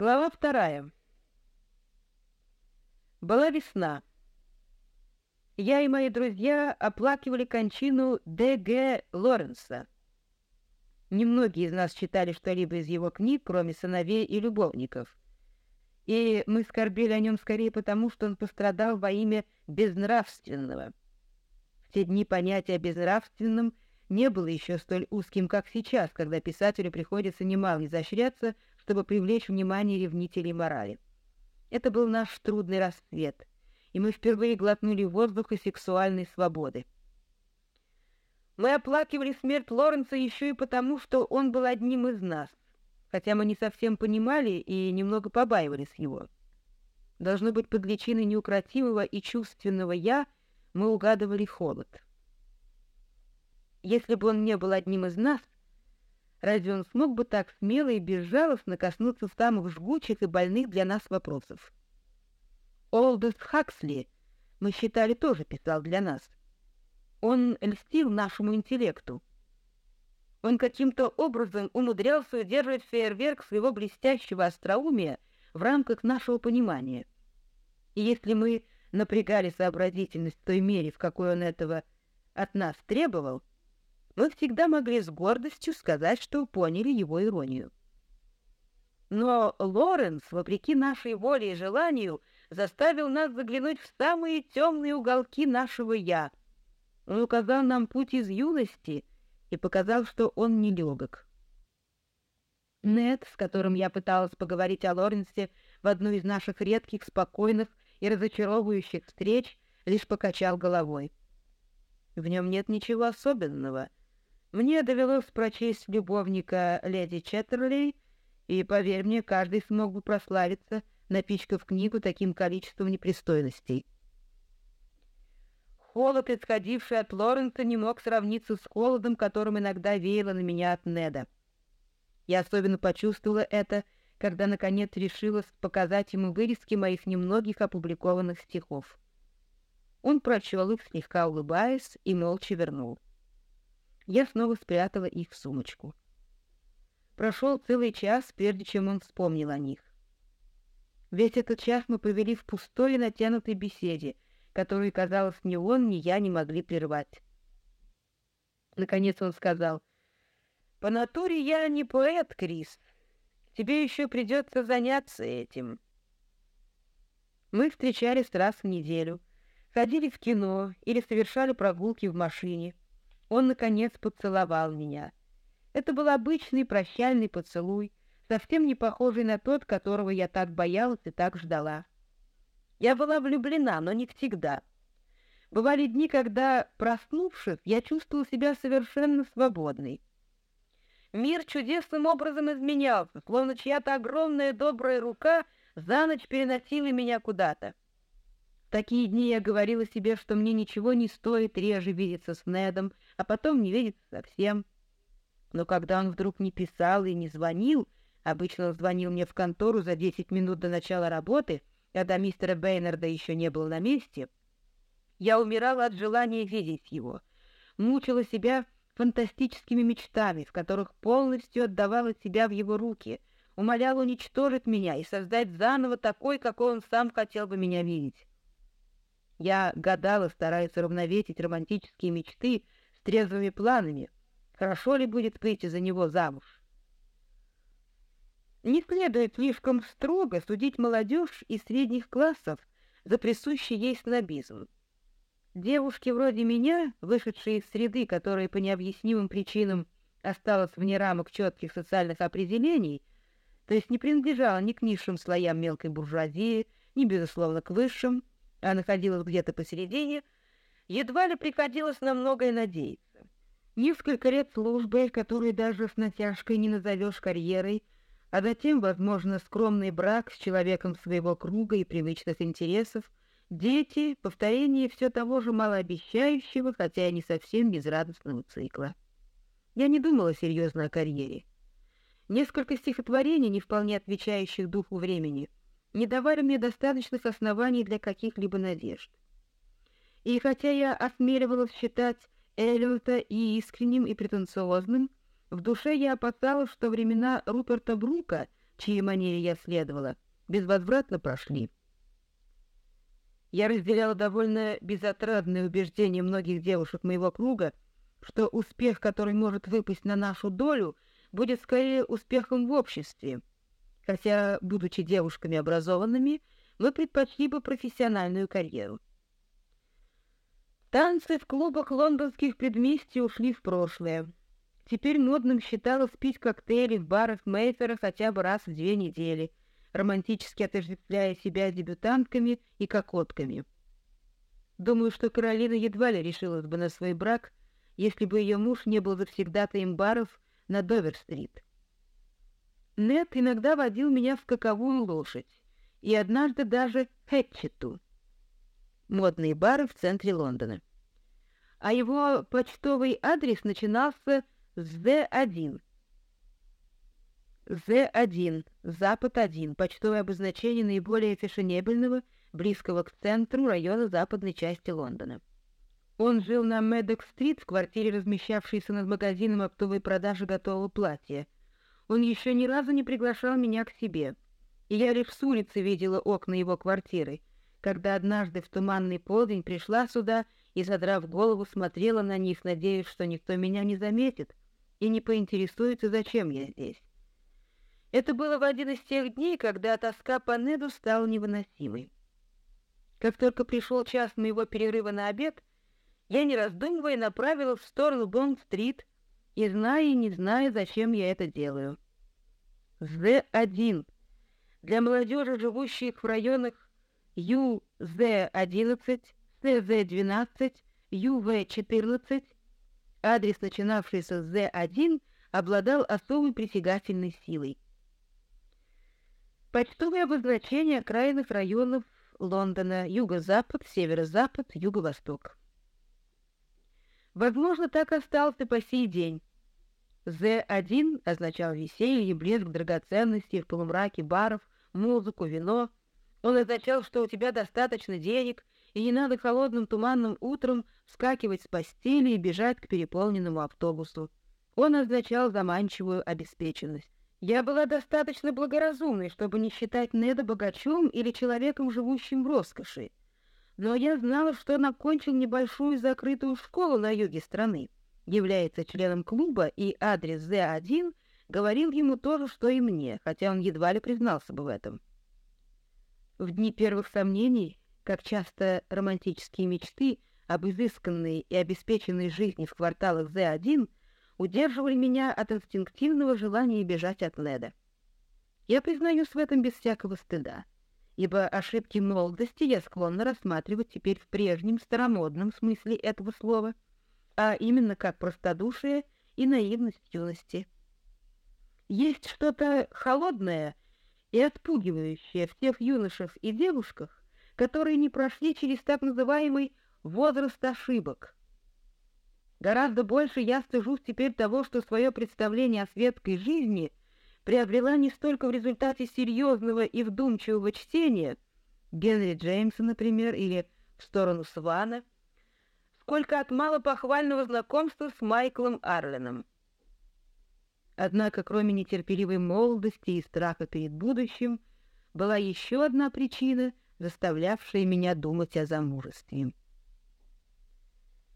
Глава вторая. Была весна. Я и мои друзья оплакивали кончину Д.Г. Лоренса. Немногие из нас читали что-либо из его книг, кроме «Сыновей и любовников». И мы скорбели о нем скорее потому, что он пострадал во имя безнравственного. В те дни понятие о безнравственном не было еще столь узким, как сейчас, когда писателю приходится немало изощряться, чтобы привлечь внимание ревнителей морали. Это был наш трудный рассвет, и мы впервые глотнули воздуха сексуальной свободы. Мы оплакивали смерть Лоренса еще и потому, что он был одним из нас, хотя мы не совсем понимали и немного побаивались его. Должно быть, под личиной неукротимого и чувственного «я» мы угадывали холод. Если бы он не был одним из нас — Разве он смог бы так смело и безжалостно коснуться самых жгучих и больных для нас вопросов? Олдос Хаксли, мы считали, тоже писал для нас. Он льстил нашему интеллекту. Он каким-то образом умудрялся удерживать фейерверк своего блестящего остроумия в рамках нашего понимания. И если мы напрягали сообразительность в той мере, в какой он этого от нас требовал, мы всегда могли с гордостью сказать, что поняли его иронию. Но Лоренс, вопреки нашей воле и желанию, заставил нас заглянуть в самые темные уголки нашего «я». Он указал нам путь из юности и показал, что он нелегок. Нед, с которым я пыталась поговорить о Лоренсе в одну из наших редких, спокойных и разочаровывающих встреч, лишь покачал головой. В нем нет ничего особенного — мне довелось прочесть любовника леди Четтерлей, и, поверь мне, каждый смог бы прославиться, напичкав книгу таким количеством непристойностей. Холод, исходивший от Лоренса, не мог сравниться с холодом, которым иногда веяло на меня от Неда. Я особенно почувствовала это, когда, наконец, решилась показать ему вырезки моих немногих опубликованных стихов. Он прочел их, слегка улыбаясь, и молча вернул я снова спрятала их в сумочку. Прошел целый час, прежде чем он вспомнил о них. Весь этот час мы провели в пустой и натянутой беседе, которую, казалось, ни он, ни я не могли прервать. Наконец он сказал, «По натуре я не поэт, Крис. Тебе еще придется заняться этим». Мы встречались раз в неделю, ходили в кино или совершали прогулки в машине — он, наконец, поцеловал меня. Это был обычный прощальный поцелуй, совсем не похожий на тот, которого я так боялась и так ждала. Я была влюблена, но не всегда. Бывали дни, когда, проснувшись, я чувствовала себя совершенно свободной. Мир чудесным образом изменялся, словно чья-то огромная добрая рука за ночь переносила меня куда-то. В такие дни я говорила себе, что мне ничего не стоит реже видеться с Недом, а потом не видеться совсем. Но когда он вдруг не писал и не звонил, обычно он звонил мне в контору за десять минут до начала работы, когда мистера Бейнарда еще не было на месте, я умирала от желания видеть его, мучила себя фантастическими мечтами, в которых полностью отдавала себя в его руки, умоляла уничтожить меня и создать заново такой, какой он сам хотел бы меня видеть. Я гадала, стараясь уравновесить романтические мечты с трезвыми планами. Хорошо ли будет выйти за него замуж? Не следует слишком строго судить молодежь из средних классов за присущий ей снобизм. Девушки вроде меня, вышедшие из среды, которая по необъяснимым причинам осталась вне рамок четких социальных определений, то есть не принадлежала ни к низшим слоям мелкой буржуазии, ни, безусловно, к высшим, а находилась где-то посередине, едва ли приходилось на многое надеяться. Несколько лет службы, которые даже с натяжкой не назовешь карьерой, а затем, возможно, скромный брак с человеком своего круга и привычных интересов, дети, повторение все того же малообещающего, хотя и не совсем безрадостного цикла. Я не думала серьезно о карьере. Несколько стихотворений, не вполне отвечающих духу времени — не давали мне достаточных оснований для каких-либо надежд. И хотя я осмеливалась считать Эллиота и искренним, и претенциозным, в душе я опасалась, что времена Руперта Брука чьей манере я следовала, безвозвратно прошли. Я разделяла довольно безотрадное убеждение многих девушек моего круга, что успех, который может выпасть на нашу долю, будет скорее успехом в обществе, хотя, будучи девушками образованными, мы предпочли бы профессиональную карьеру. Танцы в клубах лондонских предместий ушли в прошлое. Теперь модным считалось пить коктейли в барах Мейфера хотя бы раз в две недели, романтически отождествляя себя дебютантками и кокотками. Думаю, что Каролина едва ли решилась бы на свой брак, если бы ее муж не был завсегдатаем баров на Довер-стрит. Нет иногда водил меня в каковую лошадь, и однажды даже Хэтчету, модные бары в центре Лондона. А его почтовый адрес начинался с З1. З1, Запад-1, почтовое обозначение наиболее фешенебельного, близкого к центру района западной части Лондона. Он жил на Медок-стрит в квартире, размещавшейся над магазином оптовой продажи готового платья. Он еще ни разу не приглашал меня к себе, и я лишь с улицы видела окна его квартиры, когда однажды в туманный полдень пришла сюда и, задрав голову, смотрела на них, надеясь, что никто меня не заметит и не поинтересуется, зачем я здесь. Это было в один из тех дней, когда тоска по Неду стала невыносимой. Как только пришел час моего перерыва на обед, я, не раздумывая, направилась в сторону Бонд-стрит и зная и не зная, зачем я это делаю. З-1. Для молодежи, живущих в районах ЮЗ-11, СЗ-12, ЮВ-14, адрес, начинавшийся с З1, обладал особой притягательной силой. Почтовые обозначения окраинных районов Лондона, юго-запад, северо-запад, юго-восток. Возможно, так остался по сей день. З1 означал веселье, блеск драгоценностей в полумраке баров, музыку, вино, он означал, что у тебя достаточно денег, и не надо холодным туманным утром вскакивать с постели и бежать к переполненному автобусу. Он означал заманчивую обеспеченность. Я была достаточно благоразумной, чтобы не считать Неда богачом или человеком, живущим в роскоши. Но я знала, что он окончил небольшую закрытую школу на юге страны, является членом клуба, и адрес З1 говорил ему то же, что и мне, хотя он едва ли признался бы в этом. В дни первых сомнений, как часто романтические мечты об изысканной и обеспеченной жизни в кварталах З1 удерживали меня от инстинктивного желания бежать от Леда. Я признаюсь в этом без всякого стыда, ибо ошибки молодости я склонна рассматривать теперь в прежнем старомодном смысле этого слова, а именно как простодушие и наивность юности. Есть что-то холодное и отпугивающее в тех юношах и девушках, которые не прошли через так называемый возраст ошибок. Гораздо больше я стыжусь теперь того, что свое представление о светской жизни приобрела не столько в результате серьезного и вдумчивого чтения, Генри Джеймса, например, или «В сторону Свана», сколько от малопохвального знакомства с Майклом Арленом. Однако, кроме нетерпеливой молодости и страха перед будущим, была еще одна причина, заставлявшая меня думать о замужестве.